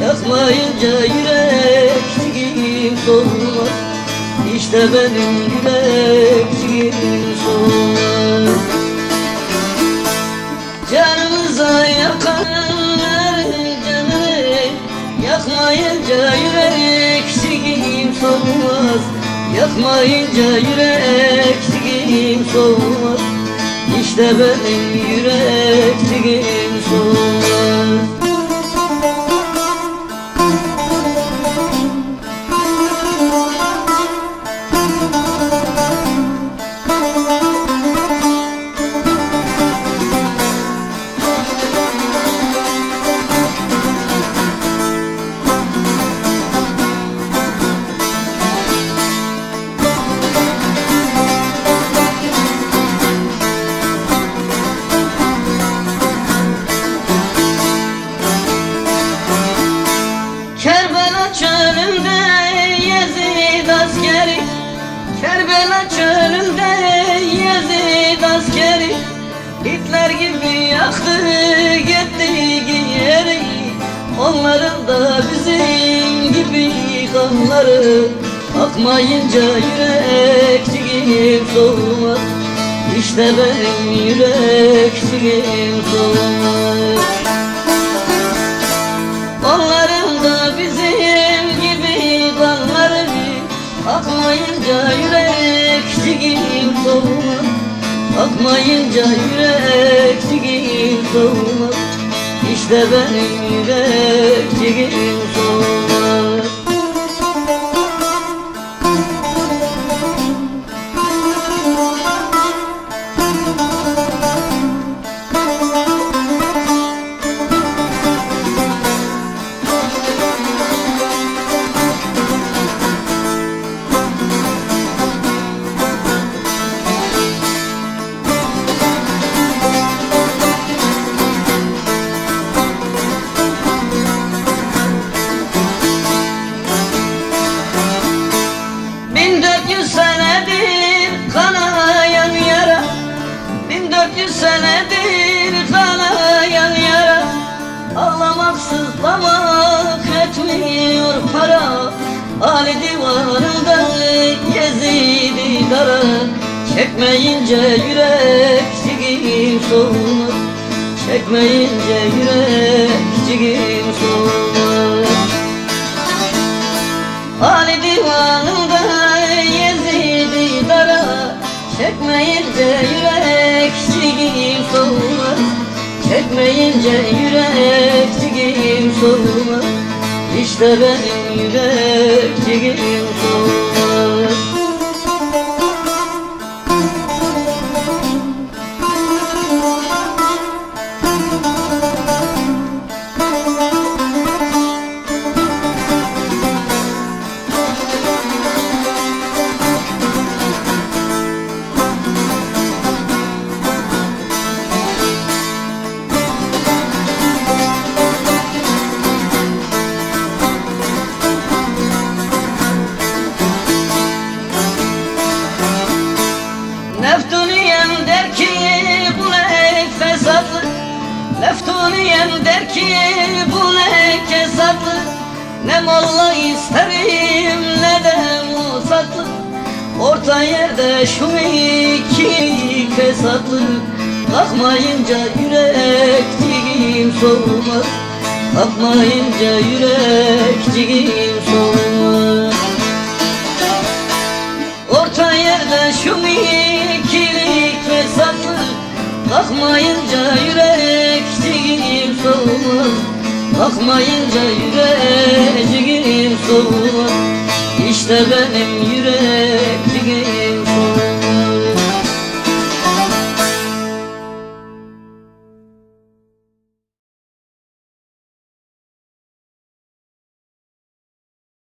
Yakmayınca yürekçiğim soğumaz İşte benim yürekçiğim soğumaz Canımıza yakanlar canını Yakmayınca yürekçiğim soğumaz Yakmayınca yürekçiğim soğumaz İşte benim yürekçiğim soğumaz çölünde Yezid askeri Kerbela çölünde Yezid askeri Hitler gibi yaktı gitti yeri Onların da bizim gibi kanları. Akmayınca yürekçiğim soğumaz. İşte benim yürekçiğim soğumaz Akmayınca yürekçiğim soğumaz Akmayınca yürekçiğim soğumaz İşte benim yürekçiğim soğumaz Sızlamak etmiyor para. Ali divanında Yezidi kara. Çekmeyince yürekçiğim soğumaz Çekmeyince yürekçiğim soğumaz Ali divanında Yezidi dara Çekmeyince yürekçiğim soğumaz Çekmeyince yürekçiğim soğumaz İşte benim yürekçiğim soğumaz Neftuniyem der ki bu ne kesatlı Ne molla isterim ne de musatlı Orta yerde şu iki fesatlı Kalkmayınca yürekciğim soğumaz Kalkmayınca yürekciğim soğumaz Orta yerde şu ikilik fesatlı Kalkmayınca yürekciğim soğumaz Kalkmayınca yürekciğim soğumaz İşte benim yürek